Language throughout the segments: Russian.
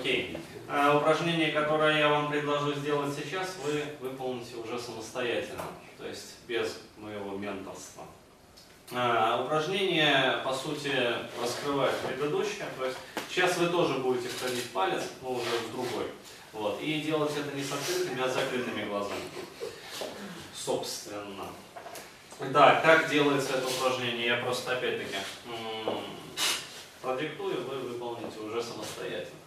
Окей. А, упражнение, которое я вам предложу сделать сейчас, вы выполните уже самостоятельно, то есть без моего менторства. А, упражнение, по сути, раскрывает предыдущее, то есть сейчас вы тоже будете входить палец, но уже в другой. Вот. И делать это не с открытыми, а с закрытыми глазами. Собственно. Да, как делается это упражнение, я просто опять-таки продиктую, вы выполните уже самостоятельно.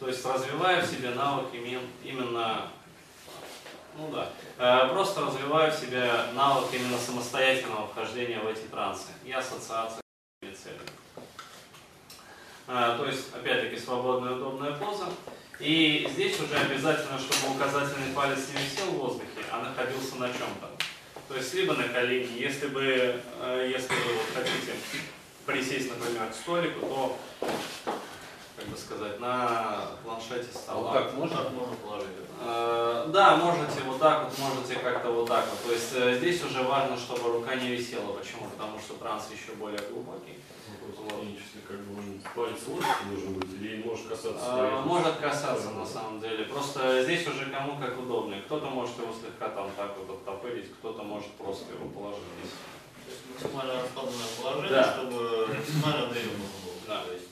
То есть развивая в себе навык именно, ну да, э, просто развивая в себе навык именно самостоятельного вхождения в эти трансы и ассоциации с. Э, то есть, опять-таки, свободная удобная поза. И здесь уже обязательно, чтобы указательный палец не висел в воздухе, а находился на чем-то. То есть либо на колени, если бы, э, если вы хотите присесть, например, к столику, то, бы сказать, на планшете стола. Вот так можно? Можно положить э, Да, можете вот так вот, можете как-то вот так вот. То есть э, здесь уже важно, чтобы рука не висела. Почему? Потому что транс еще более глубокий. Ну, технически как бы палец лодки должен быть или может касаться? А, может касаться на самом деле. Просто здесь уже кому как удобнее. Кто-то может его слегка там так вот оттопырить, кто-то может просто его положить здесь. То есть максимально раскладанное положение, да. чтобы максимально древно было. Да. То есть,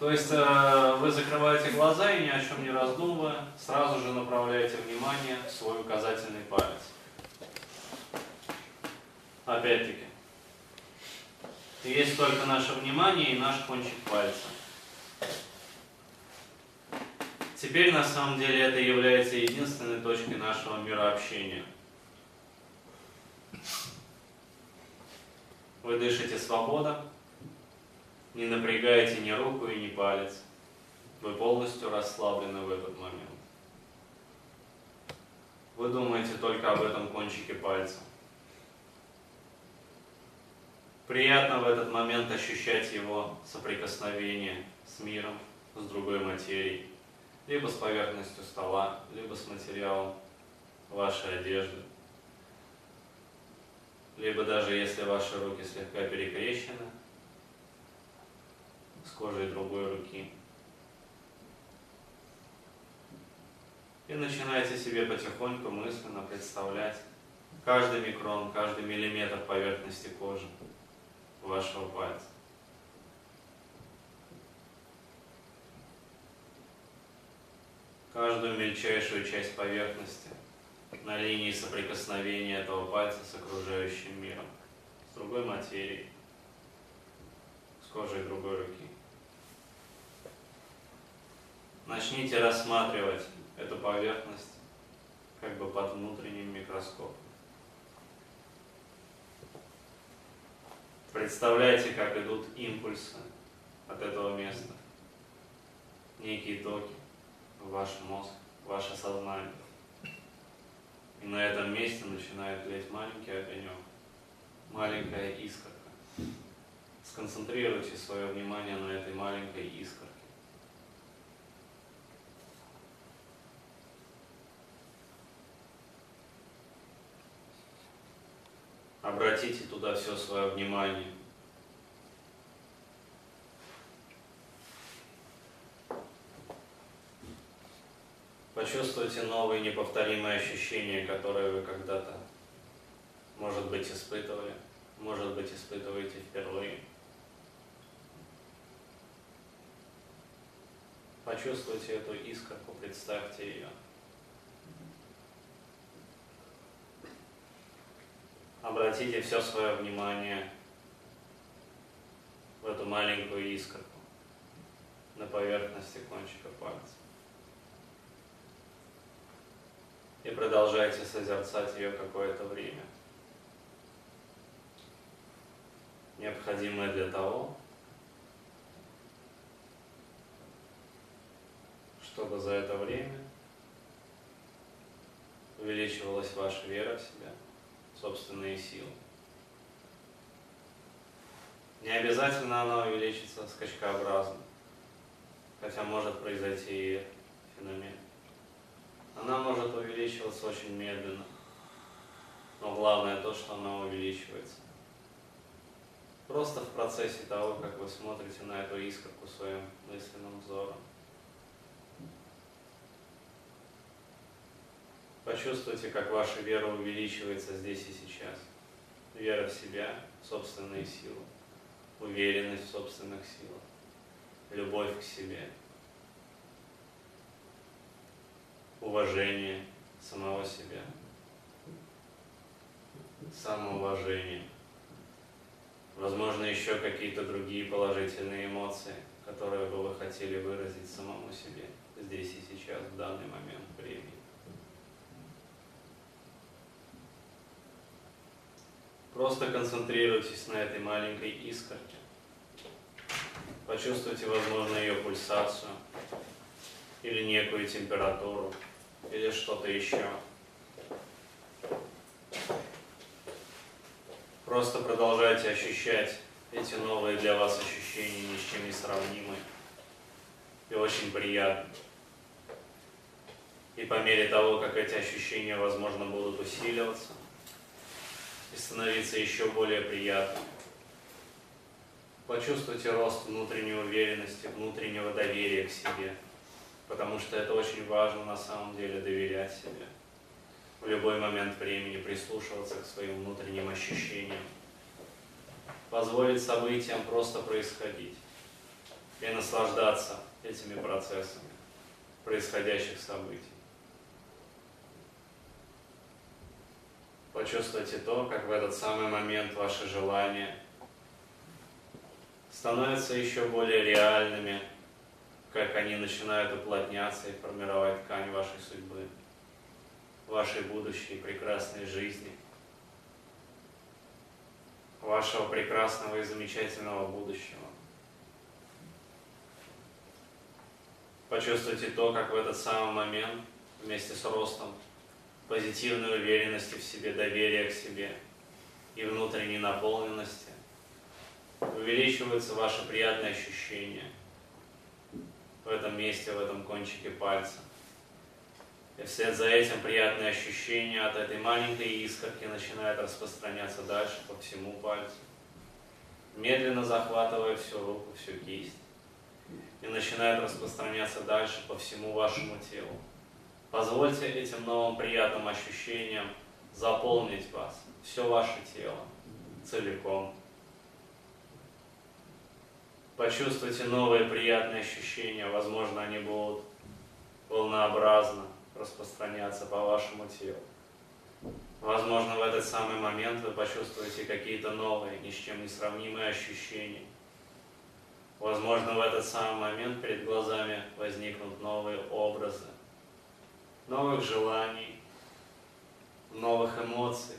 то есть э, вы закрываете глаза и ни о чем не раздумывая, сразу же направляете внимание в свой указательный палец. Опять-таки, есть только наше внимание и наш кончик пальца. Теперь на самом деле это является единственной точкой нашего мирообщения. Вы дышите свобода, не напрягаете ни руку и ни палец. Вы полностью расслаблены в этот момент. Вы думаете только об этом кончике пальца. Приятно в этот момент ощущать его соприкосновение с миром, с другой материей, либо с поверхностью стола, либо с материалом вашей одежды, либо даже если ваши руки слегка перекрещены, кожей другой руки. И начинаете себе потихоньку мысленно представлять каждый микрон, каждый миллиметр поверхности кожи вашего пальца. Каждую мельчайшую часть поверхности на линии соприкосновения этого пальца с окружающим миром, с другой материей, с кожей другой руки. Начните рассматривать эту поверхность как бы под внутренним микроскопом. Представляете, как идут импульсы от этого места, некие токи в ваш мозг, в ваше сознание. И на этом месте начинает тлеть маленький огонек, маленькая искорка. Сконцентрируйте свое внимание на этой маленькой искорке. Обратите туда все свое внимание. Почувствуйте новые неповторимые ощущения, которые вы когда-то, может быть, испытывали, может быть, испытываете впервые. Почувствуйте эту искорку, представьте ее. Обратите все свое внимание в эту маленькую искорку на поверхности кончика пальца. И продолжайте созерцать ее какое-то время. Необходимое для того, чтобы за это время увеличивалась ваша вера в себя – собственные силы. Не обязательно она увеличится скачкообразно, хотя может произойти и феномен. Она может увеличиваться очень медленно, но главное то, что она увеличивается. Просто в процессе того, как вы смотрите на эту искорку своим мысленным взором. Почувствуйте, как ваша вера увеличивается здесь и сейчас. Вера в себя, в собственные силы, уверенность в собственных силах, любовь к себе, уважение самого себя, самоуважение, возможно, еще какие-то другие положительные эмоции, которые бы вы хотели выразить самому себе здесь и сейчас, в данный момент времени. Просто концентрируйтесь на этой маленькой искорке. Почувствуйте, возможно, ее пульсацию, или некую температуру, или что-то еще. Просто продолжайте ощущать эти новые для вас ощущения, ни с чем не сравнимые и очень приятные. И по мере того, как эти ощущения, возможно, будут усиливаться и становиться еще более приятными, почувствуйте рост внутренней уверенности, внутреннего доверия к себе, потому что это очень важно на самом деле доверять себе. В любой момент времени прислушиваться к своим внутренним ощущениям, позволить событиям просто происходить и наслаждаться этими процессами происходящих событий. Почувствуйте то, как в этот самый момент ваши желания становятся еще более реальными, как они начинают уплотняться и формировать ткань вашей судьбы вашей будущей прекрасной жизни, вашего прекрасного и замечательного будущего. Почувствуйте то, как в этот самый момент вместе с ростом позитивной уверенности в себе, доверия к себе и внутренней наполненности увеличиваются ваши приятные ощущения в этом месте, в этом кончике пальца. И вслед за этим приятные ощущения от этой маленькой искорки начинают распространяться дальше по всему пальцу, медленно захватывая всю руку, всю кисть, и начинает распространяться дальше по всему вашему телу. Позвольте этим новым приятным ощущениям заполнить вас, все ваше тело, целиком. Почувствуйте новые приятные ощущения, возможно, они будут волнообразно, распространяться по вашему телу. Возможно, в этот самый момент вы почувствуете какие-то новые, ни с чем не сравнимые ощущения. Возможно, в этот самый момент перед глазами возникнут новые образы, новых желаний, новых эмоций,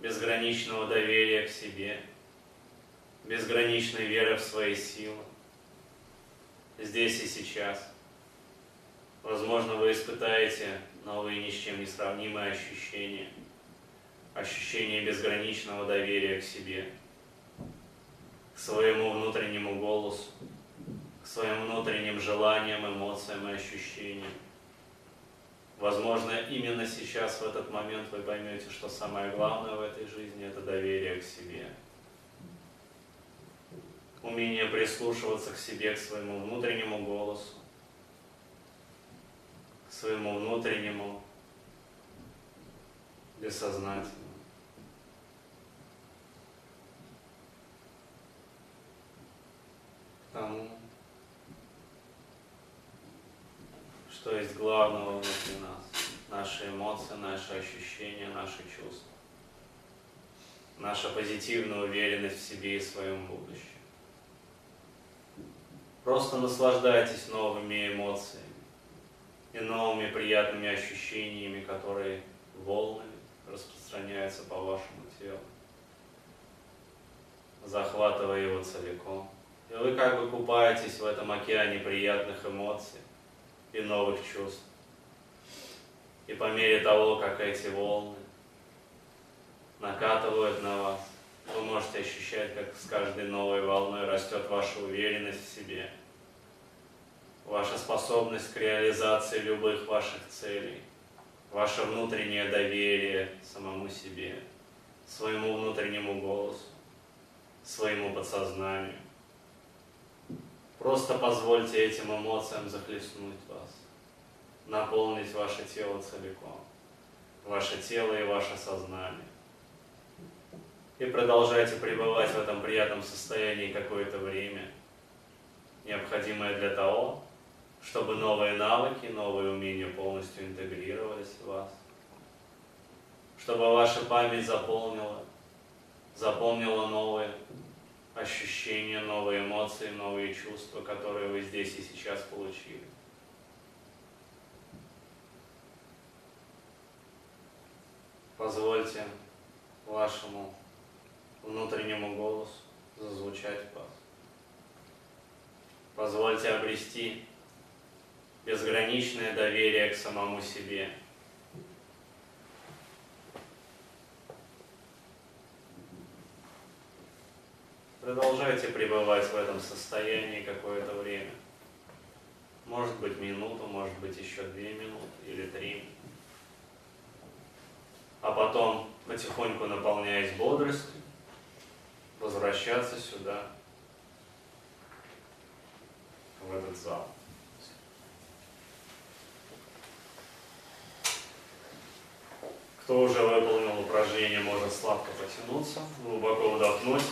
безграничного доверия к себе, безграничной веры в свои силы, здесь и сейчас – Возможно, вы испытаете новые ни с чем не сравнимые ощущения. Ощущение безграничного доверия к себе, к своему внутреннему голосу, к своим внутренним желаниям, эмоциям и ощущениям. Возможно, именно сейчас, в этот момент, вы поймете, что самое главное в этой жизни – это доверие к себе. Умение прислушиваться к себе, к своему внутреннему голосу, своему внутреннему, бессознательному. К тому, что есть главного внутри нас. Наши эмоции, наши ощущения, наши чувства. Наша позитивная уверенность в себе и своем будущем. Просто наслаждайтесь новыми эмоциями и новыми приятными ощущениями, которые волнами распространяются по вашему телу, захватывая его целиком. И вы как бы купаетесь в этом океане приятных эмоций и новых чувств. И по мере того, как эти волны накатывают на вас, вы можете ощущать, как с каждой новой волной растет ваша уверенность в себе – ваша способность к реализации любых ваших целей, ваше внутреннее доверие самому себе, своему внутреннему голосу, своему подсознанию. Просто позвольте этим эмоциям захлестнуть вас, наполнить ваше тело целиком. ваше тело и ваше сознание. И продолжайте пребывать в этом приятном состоянии какое-то время, необходимое для того, чтобы новые навыки, новые умения полностью интегрировались в вас, чтобы ваша память заполнила, запомнила новые ощущения, новые эмоции, новые чувства, которые вы здесь и сейчас получили. Позвольте вашему внутреннему голосу зазвучать в вас. Позвольте обрести безграничное доверие к самому себе. Продолжайте пребывать в этом состоянии какое-то время. Может быть минуту, может быть еще две минуты или три. А потом, потихоньку наполняясь бодростью, возвращаться сюда, в этот зал. Кто уже выполнил упражнение, может сладко потянуться, глубоко вдохнуть